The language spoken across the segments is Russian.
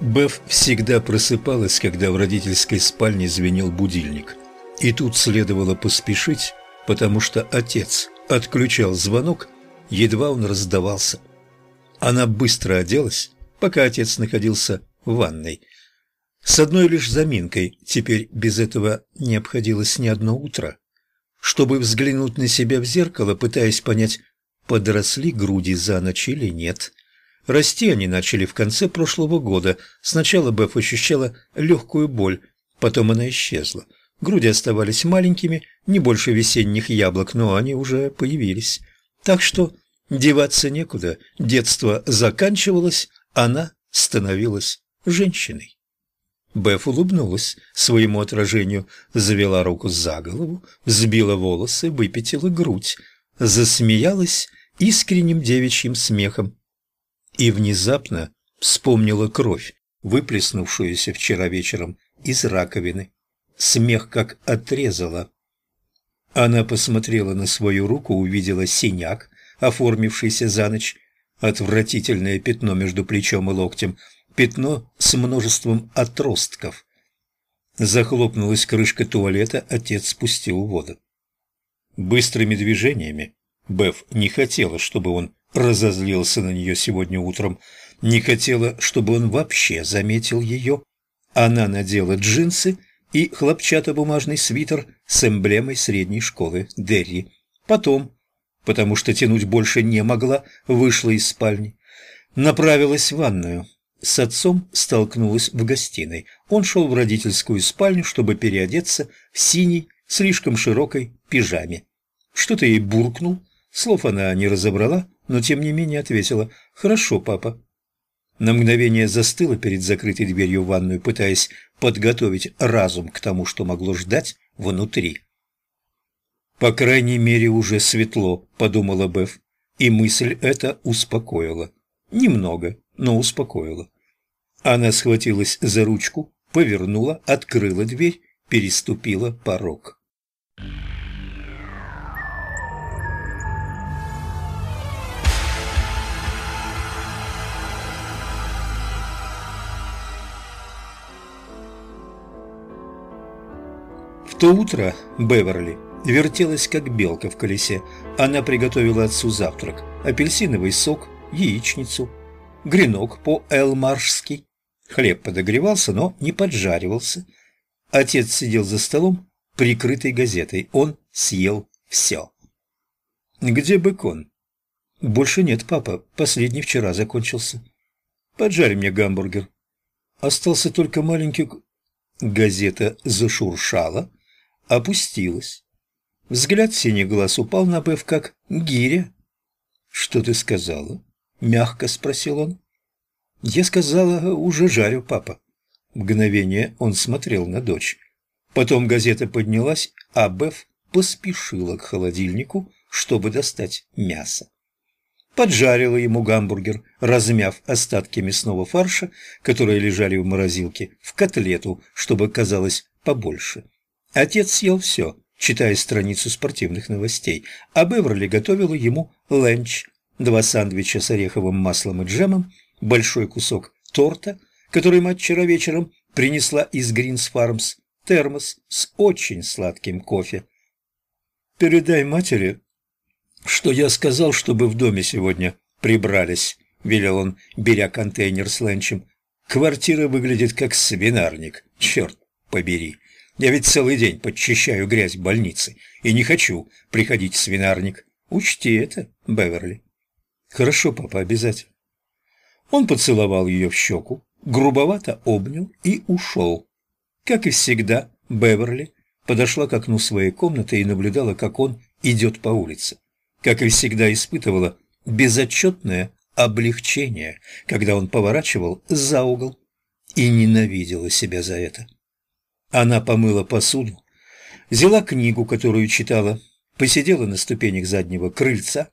Беф всегда просыпалась, когда в родительской спальне звенел будильник. И тут следовало поспешить, потому что отец отключал звонок, едва он раздавался. Она быстро оделась, пока отец находился в ванной. С одной лишь заминкой, теперь без этого не обходилось ни одно утро. Чтобы взглянуть на себя в зеркало, пытаясь понять, подросли груди за ночь или нет – Расти они начали в конце прошлого года. Сначала Беф ощущала легкую боль, потом она исчезла. Груди оставались маленькими, не больше весенних яблок, но они уже появились. Так что деваться некуда. Детство заканчивалось, она становилась женщиной. Беф улыбнулась своему отражению, завела руку за голову, взбила волосы, выпятила грудь, засмеялась искренним девичьим смехом и внезапно вспомнила кровь, выплеснувшуюся вчера вечером из раковины. Смех как отрезала. Она посмотрела на свою руку, увидела синяк, оформившийся за ночь, отвратительное пятно между плечом и локтем, пятно с множеством отростков. Захлопнулась крышка туалета, отец спустил воду. Быстрыми движениями Беф не хотела, чтобы он разозлился на нее сегодня утром. Не хотела, чтобы он вообще заметил ее. Она надела джинсы и хлопчатобумажный свитер с эмблемой средней школы Дерри. Потом, потому что тянуть больше не могла, вышла из спальни. Направилась в ванную. С отцом столкнулась в гостиной. Он шел в родительскую спальню, чтобы переодеться в синей, слишком широкой пижаме. Что-то ей буркнул, слов она не разобрала, но тем не менее ответила «Хорошо, папа». На мгновение застыла перед закрытой дверью в ванную, пытаясь подготовить разум к тому, что могло ждать внутри. «По крайней мере, уже светло», — подумала Беф, и мысль эта успокоила. Немного, но успокоила. Она схватилась за ручку, повернула, открыла дверь, переступила порог. То утро Беверли вертелась, как белка в колесе. Она приготовила отцу завтрак. Апельсиновый сок, яичницу, гренок по-элмаршски. Хлеб подогревался, но не поджаривался. Отец сидел за столом, прикрытый газетой. Он съел все. «Где бекон?» «Больше нет, папа. Последний вчера закончился». «Поджарь мне гамбургер». Остался только маленький... Газета зашуршала, опустилась. Взгляд синих глаз упал на Беф, как гиря. «Что ты сказала?» — мягко спросил он. «Я сказала, уже жарю, папа». Мгновение он смотрел на дочь. Потом газета поднялась, а Беф поспешила к холодильнику, чтобы достать мясо. Поджарила ему гамбургер, размяв остатки мясного фарша, которые лежали в морозилке, в котлету, чтобы казалось побольше. Отец съел все, читая страницу спортивных новостей, а Беверли готовила ему ленч, два сандвича с ореховым маслом и джемом, большой кусок торта, который мать вчера вечером принесла из Гринс Фармс, термос с очень сладким кофе. «Передай матери, что я сказал, чтобы в доме сегодня прибрались», — велел он, беря контейнер с ленчем. «Квартира выглядит как свинарник, черт побери». Я ведь целый день подчищаю грязь в больнице и не хочу приходить в свинарник. Учти это, Беверли. Хорошо, папа, обязательно. Он поцеловал ее в щеку, грубовато обнял и ушел. Как и всегда, Беверли подошла к окну своей комнаты и наблюдала, как он идет по улице. Как и всегда испытывала безотчетное облегчение, когда он поворачивал за угол, и ненавидела себя за это. Она помыла посуду, взяла книгу, которую читала, посидела на ступенях заднего крыльца.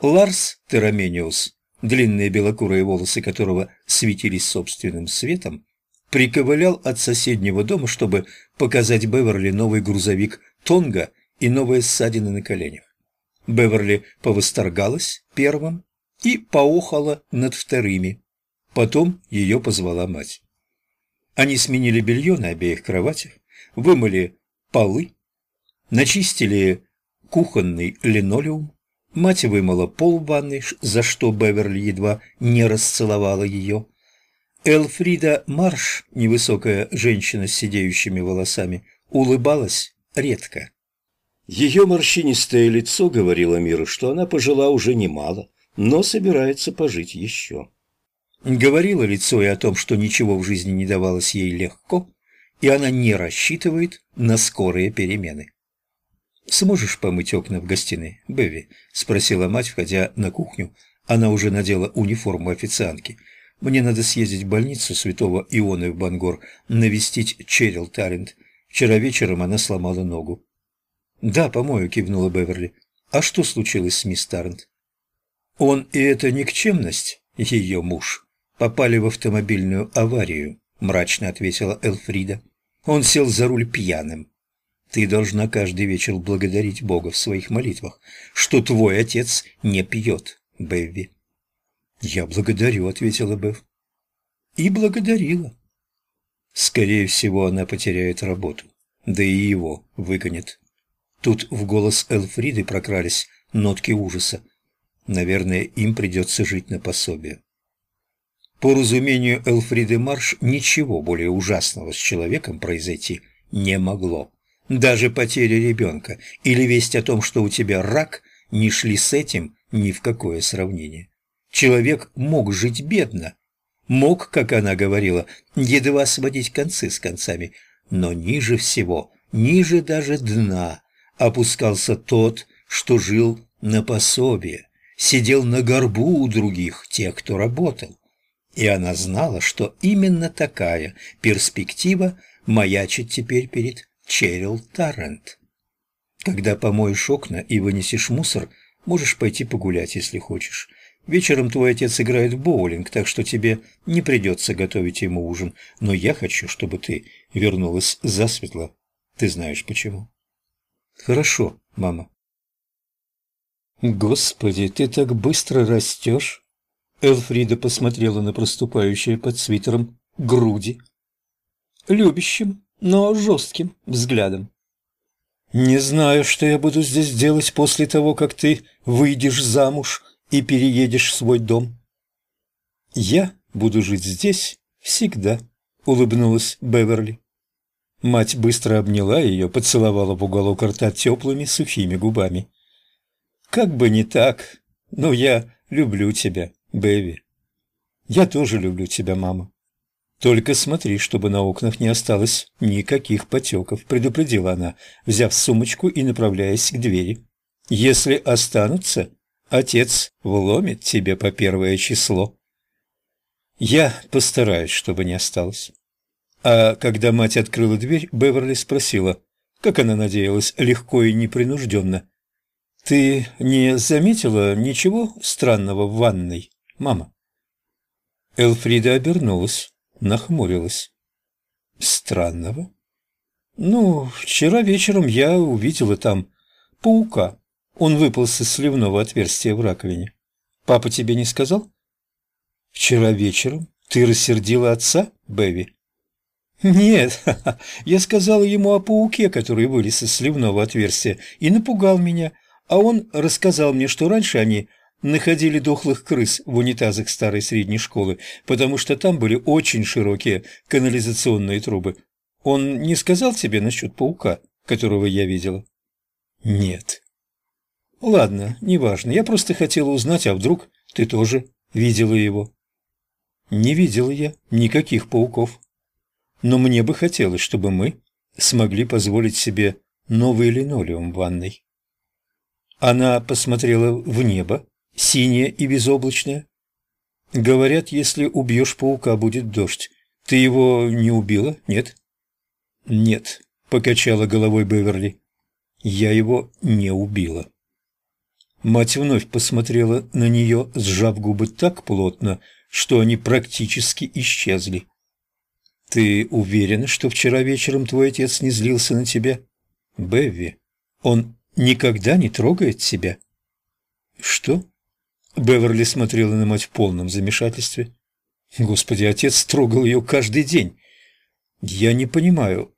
Ларс Терамениус, длинные белокурые волосы которого светились собственным светом, приковылял от соседнего дома, чтобы показать Беверли новый грузовик Тонга и новые ссадины на коленях. Беверли повосторгалась первым и поохала над вторыми. Потом ее позвала мать. Они сменили белье на обеих кроватях, вымыли полы, начистили кухонный линолеум, мать вымыла пол в ванной, за что Беверли едва не расцеловала ее. Элфрида Марш, невысокая женщина с сидеющими волосами, улыбалась редко. Ее морщинистое лицо говорило миру, что она пожила уже немало, но собирается пожить еще. Говорило лицо и о том, что ничего в жизни не давалось ей легко, и она не рассчитывает на скорые перемены. «Сможешь помыть окна в гостиной, Беви?» – спросила мать, входя на кухню. Она уже надела униформу официантки. «Мне надо съездить в больницу святого Ионы в Бангор, навестить Черил Тарент. Вчера вечером она сломала ногу». «Да, помою», – кивнула Беверли. «А что случилось с мисс Тарент?» «Он и эта никчемность, ее муж, попали в автомобильную аварию», – мрачно ответила Элфрида. «Он сел за руль пьяным. Ты должна каждый вечер благодарить Бога в своих молитвах, что твой отец не пьет, Бэвви». «Я благодарю», — ответила Бэв. «И благодарила». Скорее всего, она потеряет работу, да и его выгонят. Тут в голос Элфриды прокрались нотки ужаса. Наверное, им придется жить на пособие. По разумению Элфриды Марш, ничего более ужасного с человеком произойти не могло. Даже потеря ребенка или весть о том, что у тебя рак, не шли с этим ни в какое сравнение. Человек мог жить бедно, мог, как она говорила, едва сводить концы с концами, но ниже всего, ниже даже дна, опускался тот, что жил на пособие, сидел на горбу у других, тех, кто работал. И она знала, что именно такая перспектива маячит теперь перед Черил Таррент. Когда помоешь окна и вынесешь мусор, можешь пойти погулять, если хочешь. Вечером твой отец играет в боулинг, так что тебе не придется готовить ему ужин. Но я хочу, чтобы ты вернулась засветло. Ты знаешь почему. Хорошо, мама. Господи, ты так быстро растешь. Элфрида посмотрела на проступающие под свитером груди. Любящим, но жестким взглядом. «Не знаю, что я буду здесь делать после того, как ты выйдешь замуж и переедешь в свой дом». «Я буду жить здесь всегда», — улыбнулась Беверли. Мать быстро обняла ее, поцеловала в уголок рта теплыми сухими губами. «Как бы не так, но я люблю тебя, Бэви. Я тоже люблю тебя, мама. «Только смотри, чтобы на окнах не осталось никаких потеков», — предупредила она, взяв сумочку и направляясь к двери. «Если останутся, отец вломит тебе по первое число». «Я постараюсь, чтобы не осталось». А когда мать открыла дверь, Беверли спросила, как она надеялась, легко и непринужденно. «Ты не заметила ничего странного в ванной, мама?» Элфрида обернулась нахмурилась. «Странного?» «Ну, вчера вечером я увидела там паука. Он выполз из сливного отверстия в раковине. Папа тебе не сказал?» «Вчера вечером ты рассердила отца, Бэви?» «Нет, я сказала ему о пауке, который вылез из сливного отверстия, и напугал меня, а он рассказал мне, что раньше они находили дохлых крыс в унитазах старой средней школы, потому что там были очень широкие канализационные трубы. Он не сказал тебе насчет паука, которого я видела? Нет. Ладно, неважно. Я просто хотела узнать, а вдруг ты тоже видела его? Не видела я никаких пауков. Но мне бы хотелось, чтобы мы смогли позволить себе новый линолеум в ванной. Она посмотрела в небо, синее и безоблачное. Говорят, если убьешь паука, будет дождь. Ты его не убила, нет? Нет, покачала головой Беверли. Я его не убила. Мать вновь посмотрела на нее, сжав губы так плотно, что они практически исчезли. «Ты уверена, что вчера вечером твой отец не злился на тебя?» «Бевви, он никогда не трогает тебя?» «Что?» Беверли смотрела на мать в полном замешательстве. Господи, отец трогал ее каждый день. «Я не понимаю».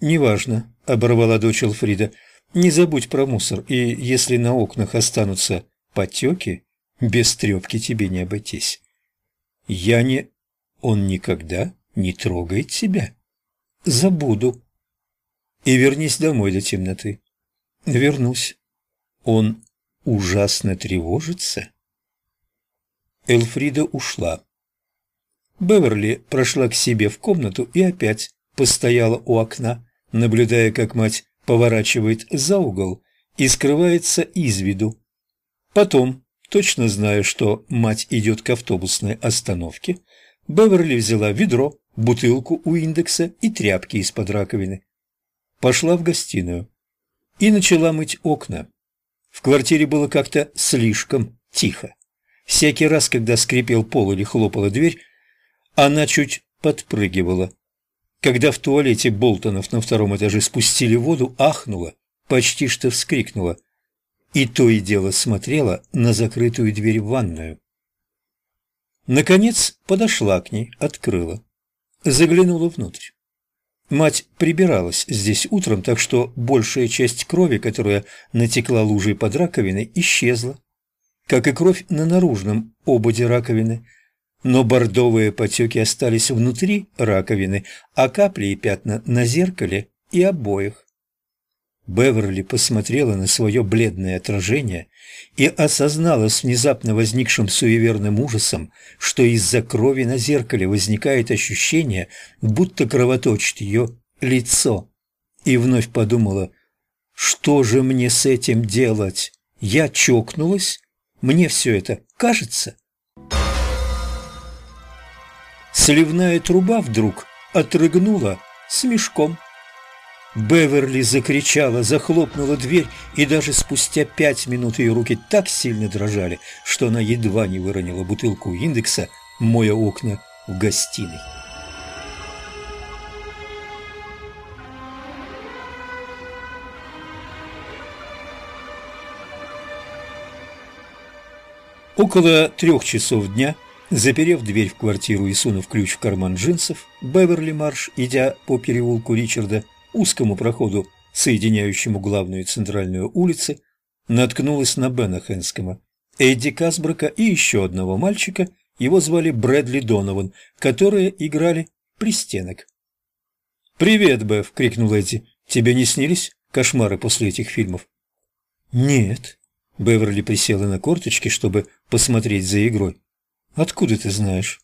«Неважно», — оборвала дочь Элфрида. «Не забудь про мусор, и если на окнах останутся потеки, без трепки тебе не обойтись». «Я не...» «Он никогда не трогает тебя?» «Забуду». «И вернись домой до темноты». «Вернусь». «Он ужасно тревожится?» Элфрида ушла. Беверли прошла к себе в комнату и опять постояла у окна, наблюдая, как мать поворачивает за угол и скрывается из виду. Потом, точно зная, что мать идет к автобусной остановке, Беверли взяла ведро, бутылку у индекса и тряпки из-под раковины. Пошла в гостиную и начала мыть окна. В квартире было как-то слишком тихо. Всякий раз, когда скрипел пол или хлопала дверь, она чуть подпрыгивала. Когда в туалете Болтонов на втором этаже спустили воду, ахнула, почти что вскрикнула. И то и дело смотрела на закрытую дверь в ванную. Наконец подошла к ней, открыла. Заглянула внутрь. Мать прибиралась здесь утром, так что большая часть крови, которая натекла лужей под раковиной, исчезла, как и кровь на наружном ободе раковины – но бордовые потеки остались внутри раковины, а капли и пятна на зеркале и обоих. Беверли посмотрела на свое бледное отражение и осознала с внезапно возникшим суеверным ужасом, что из-за крови на зеркале возникает ощущение, будто кровоточит ее лицо. И вновь подумала, что же мне с этим делать? Я чокнулась? Мне все это кажется? Сливная труба вдруг отрыгнула с мешком. Беверли закричала, захлопнула дверь, и даже спустя пять минут ее руки так сильно дрожали, что она едва не выронила бутылку индекса, моя окна в гостиной. Около трех часов дня Заперев дверь в квартиру и сунув ключ в карман джинсов, Беверли Марш, идя по переулку Ричарда, узкому проходу, соединяющему главную и центральную улицы, наткнулась на Бена Хэнскома, Эдди Касброка и еще одного мальчика, его звали Брэдли Донован, которые играли пристенок. «Привет, Бев!» — крикнул Эдди. «Тебе не снились кошмары после этих фильмов?» «Нет». Беверли присела на корточки, чтобы посмотреть за игрой. «Откуда ты знаешь?»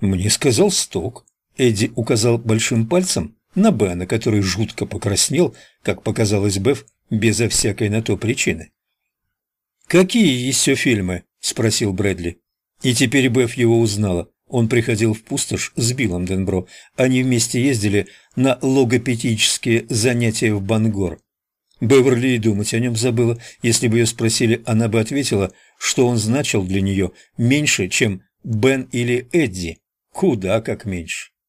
«Мне сказал Сток». Эдди указал большим пальцем на Бена, который жутко покраснел, как показалось Беф, безо всякой на то причины. «Какие еще фильмы?» – спросил Брэдли. И теперь Беф его узнала. Он приходил в пустошь с Биллом Денбро. Они вместе ездили на логопедические занятия в Бангор. Беверли и думать о нем забыла. Если бы ее спросили, она бы ответила, что он значил для нее меньше, чем Бен или Эдди. Куда как меньше.